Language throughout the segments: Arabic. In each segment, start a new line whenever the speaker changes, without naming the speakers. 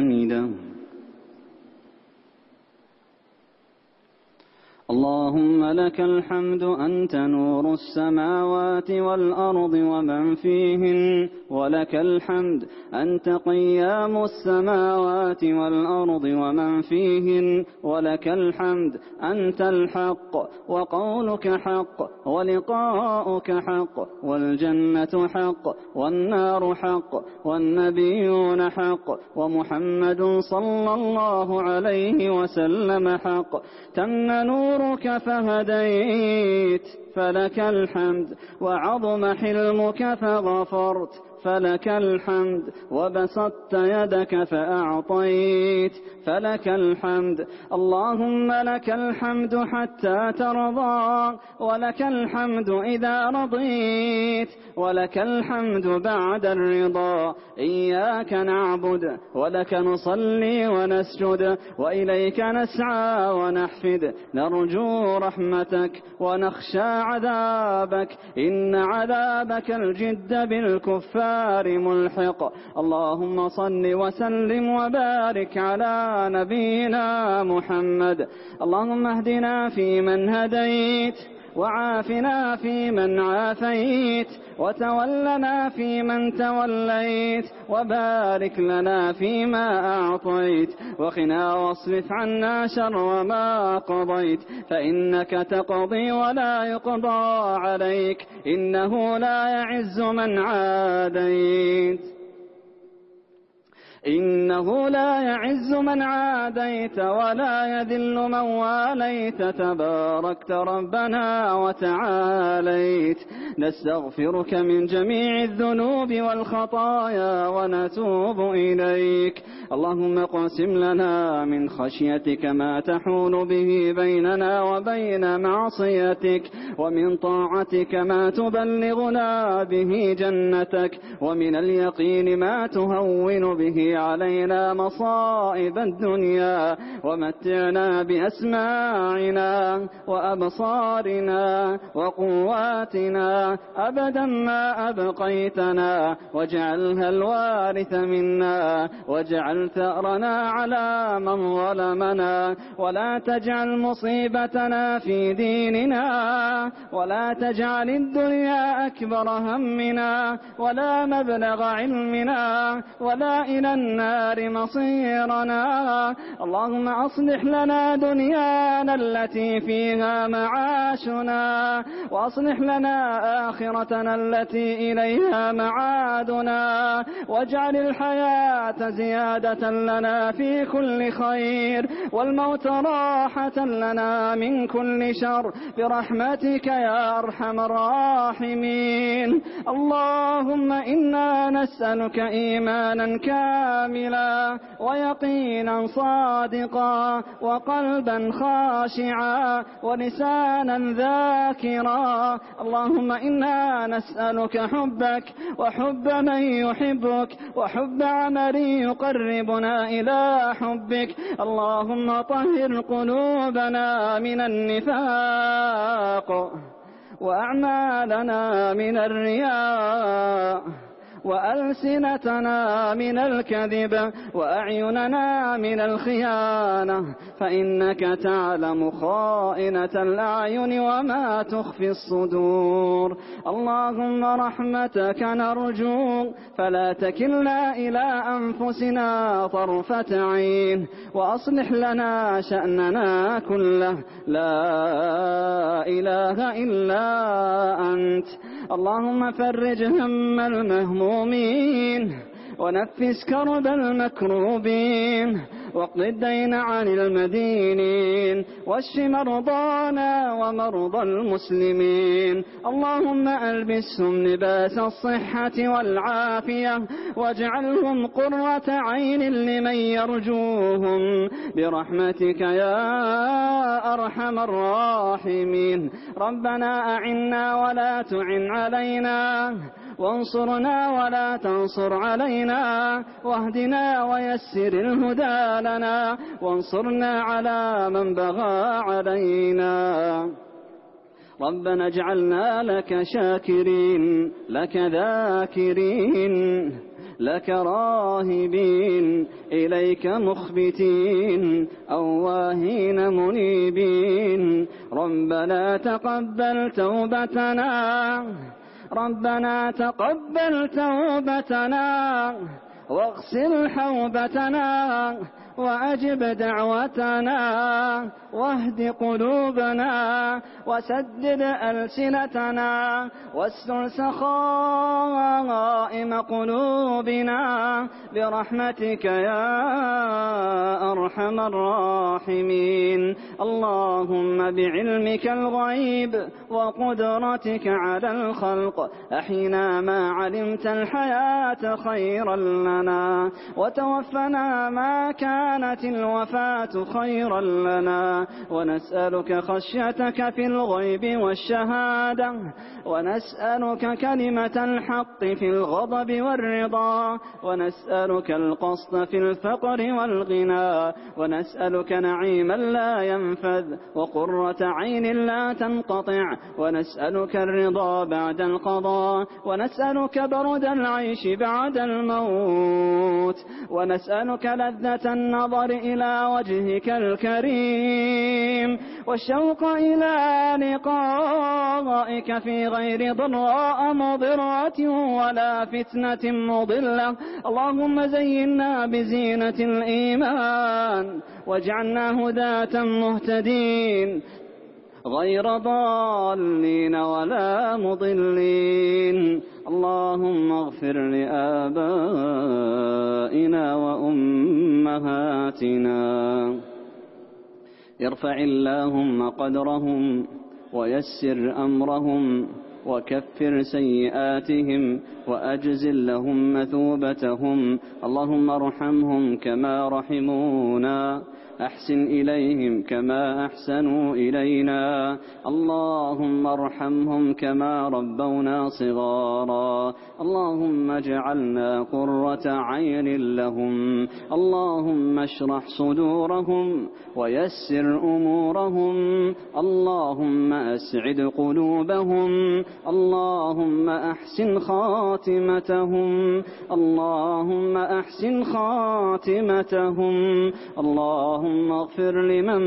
你的。اللهم لك الحمد أنت نور السماوات والأرض ومن فيهن ولك الحمد أنت قيام السماوات والأرض ومن فيهن ولك الحمد أنت الحق وقولك حق ولقاؤك حق والجنة حق والنار حق والنبيون حق ومحمد صلى الله عليه وسلم حق تم نورك فهديت. فلك الحمد وعظم حلمك فغفرت. فلك الحمد وبسطت يدك فأعطيت فلك الحمد اللهم لك الحمد حتى ترضى ولك الحمد إذا رضيت ولك الحمد بعد الرضا إياك نعبد ولك نصلي ونسجد وإليك نسعى ونحفد نرجو رحمتك ونخشى عذابك إن عذابك الجد بالكفار النار ملحق. اللهم صل وسلم وبارك على نبينا محمد. اللهم اهدنا فيمن هديت. وعافنا في من عافيت وتولنا في من توليت وبارك لنا فيما أعطيت. وقنا واصرف عنا شر ما قضيت فإنك تقضي ولا يقضى عليك إنه لا يعز من عاديت. إنه لا يعز من عاديت ولا يذل من واليت. تباركت ربنا وتعاليت. نستغفرك من جميع الذنوب والخطايا ونتوب إليك. اللهم اقسم لنا من خشيتك ما تحول به بيننا وبين معصيتك ومن طاعتك ما تبلغنا به جنتك ومن اليقين ما تهون به علينا مصائب الدنيا ومتعنا بأسماعنا وأبصارنا وقواتنا. أبدا ما أبقيتنا. واجعلها الوارث منا. واجعل ثأرنا على من ظلمنا. ولا تجعل مصيبتنا في ديننا. ولا تجعل الدنيا أكبر همنا. ولا مبلغ علمنا. ولا إلى النار مصيرنا. اللهم أصلح لنا دنيانا التي فيها معاشنا وأصلح لنا آخرتنا التي إليها معادنا واجعل الحياة زيادة لنا في كل خير والموت راحة لنا من كل شر. برحمتك يا أرحم الراحمين. اللهم إنا نسألك إيمانا كاملا كاملا ويقينا صادقا وقلبا خاشعا ولسانا ذاكرا. اللهم إنا نسألك حبك وحب من يحبك وحب عمل يقربنا إلى حبك. اللهم طهر قلوبنا من النفاق وأعمالنا من الرياء. وألسنتنا من الكذب وأعيننا من الخيانة فإنك تعلم خائنة الأعين وما تخفي الصدور اللهم رحمتك نرجو فلا تكلنا إلى أنفسنا طرفة عين وأصلح لنا شأننا كله لا إله إلا أنت اللهم فرج هم المهموم المظلومين ونفس كرب المكروبين. واقض الدين عن المدينين. واشف مرضانا ومرضى المسلمين. اللهم ألبسهم لباس الصحة والعافية. واجعلهم قرة عين لمن يرجوهم. برحمتك يا أرحم الراحمين. ربنا أعنا ولا تعن علينا. وانصرنا ولا تنصر علينا واهدنا ويسر الهدى لنا وانصرنا على من بغى علينا. ربنا اجعلنا لك شاكرين لك ذاكرين لك راهبين إليك مخبتين أواهين منيبين. ربنا تقبل توبتنا. ربنا تقبل توبتنا واغسل حوبتنا وأجب دعوتنا واهد قلوبنا وسدد ألسنتنا واستر سخاها قلوبنا برحمتك يا أرحم الراحمين اللهم بعلمك الغيب وقدرتك على الخلق أحينا ما علمت الحياة خيرا لنا وتوفنا ما كانت الوفاة خيرا لنا ونسألك خشيتك في الغيب والشهادة ونسألك كلمة الحق في الغضب الغضب والرضا ونسألك القصد في الفقر والغنى ونسألك نعيما لا ينفذ وقرة عين لا تنقطع ونسألك الرضا بعد القضاء ونسألك برد العيش بعد الموت ونسألك لذة النظر إلى وجهك الكريم والشوق إلى لقائك في غير ضراء مضرة ولا فتنة فتنة مضلة اللهم زينا بزينة الإيمان واجعلنا هداة مهتدين غير ضالين ولا مضلين اللهم اغفر لآبائنا وأمهاتنا ارفع اللهم قدرهم ويسر أمرهم وكفر سيئاتهم وأجزل لهم مثوبتهم اللهم ارحمهم كما رحمونا أحسن إليهم كما أحسنوا إلينا. اللهم ارحمهم كما ربونا صغارا. اللهم اجعلنا قرة عين لهم. اللهم اشرح صدورهم ويسر أمورهم. اللهم أسعد قلوبهم. اللهم أحسن خاتمتهم. اللهم أحسن خاتمتهم. اللهم اللهم اغفر لمن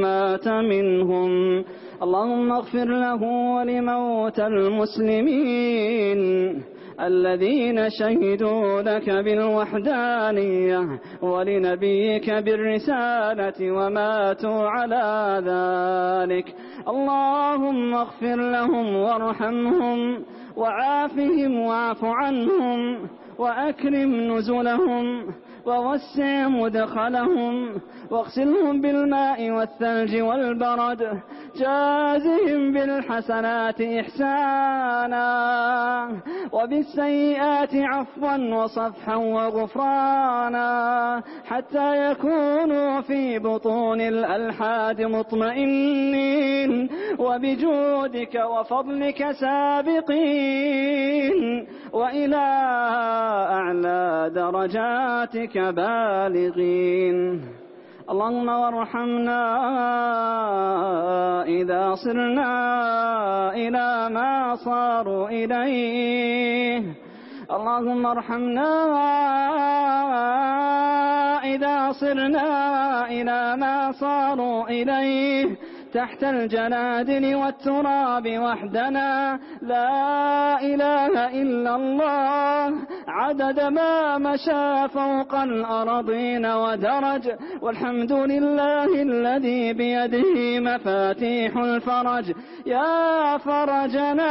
مات منهم. اللهم اغفر له ولموت المسلمين الذين شهدوا لك بالوحدانية ولنبيك بالرسالة وماتوا على ذلك. اللهم اغفر لهم وارحمهم وعافهم واعف عنهم. وأكرم نزلهم ووسع مدخلهم واغسلهم بالماء والثلج والبرد جازهم بالحسنات إحسانا. وبالسيئات عفوا وصفحا وغفرانا. حتى يكونوا في بطون الألحاد مطمئنين. وبجودك وفضلك سابقين. وإلى أعلى درجاتك بالغين. اللهم وارحمنا إذا صرنا إلى ما صاروا إليه. اللهم ارحمنا إذا صرنا إلى ما صاروا إليه. تحت الجنادل والتراب وحدنا. لا إله إلا الله. عدد ما مشى فوق الأرضين ودرج. والحمد لله الذي بيده مفاتيح الفرج. يا فرجنا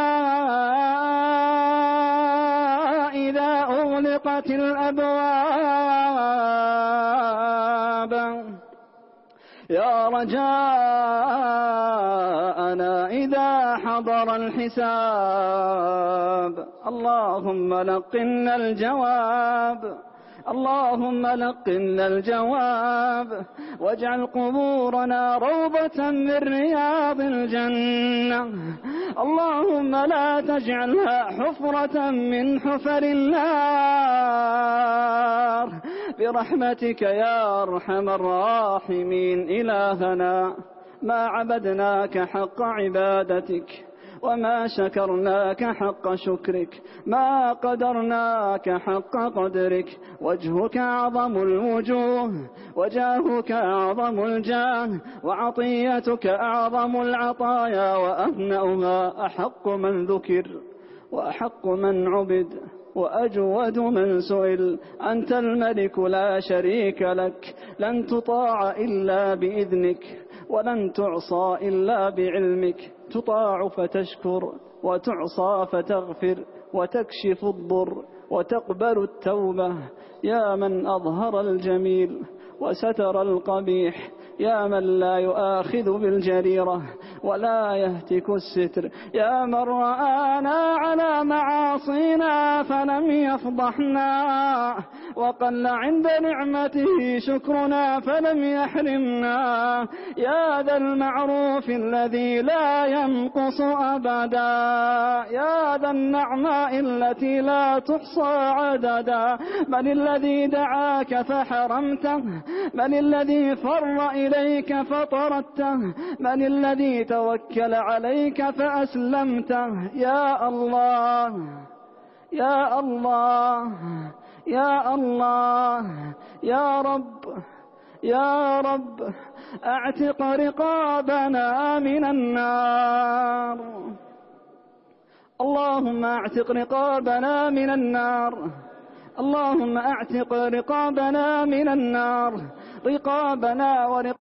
إذا أغلقت الأبواب. يا رجاءنا إذا حضر الحساب. اللهم لقنا الجواب. اللهم لقنا الجواب واجعل قبورنا روضة من رياض الجنة. اللهم لا تجعلها حفرة من حفر النار. برحمتك يا أرحم الراحمين إلهنا ما عبدناك حق عبادتك. وما شكرناك حق شكرك ما قدرناك حق قدرك وجهك أعظم الوجوه وجاهك أعظم الجاه وعطيتك أعظم العطايا وأهنأها أحق من ذكر وأحق من عبد. وأجود من سئل أنت الملك لا شريك لك لن تطاع إلا بإذنك ولن تعصى إلا بعلمك. تطاع فتشكر وتعصى فتغفر وتكشف الضر وتقبل التوبة. يا من أظهر الجميل وستر القبيح يا من لا يؤاخذ بالجريرة ولا يهتك الستر يا من رآنا على معاصينا فلم يفضحنا وقل عند نعمته شكرنا فلم يحرمنا يا ذا المعروف الذي لا ينقص أبدا يا ذا النعماء التي لا تحصى عددا من الذي دعاك فحرمته من الذي فر إليك فطرته من الذي توكل عليك فأسلمته. يا الله يا الله يا الله يا رب يا رب أعتق رقابنا من النار. اللهم أعتق رقابنا من النار. اللهم أعتق رقابنا من النار. رقابنا ورقابنا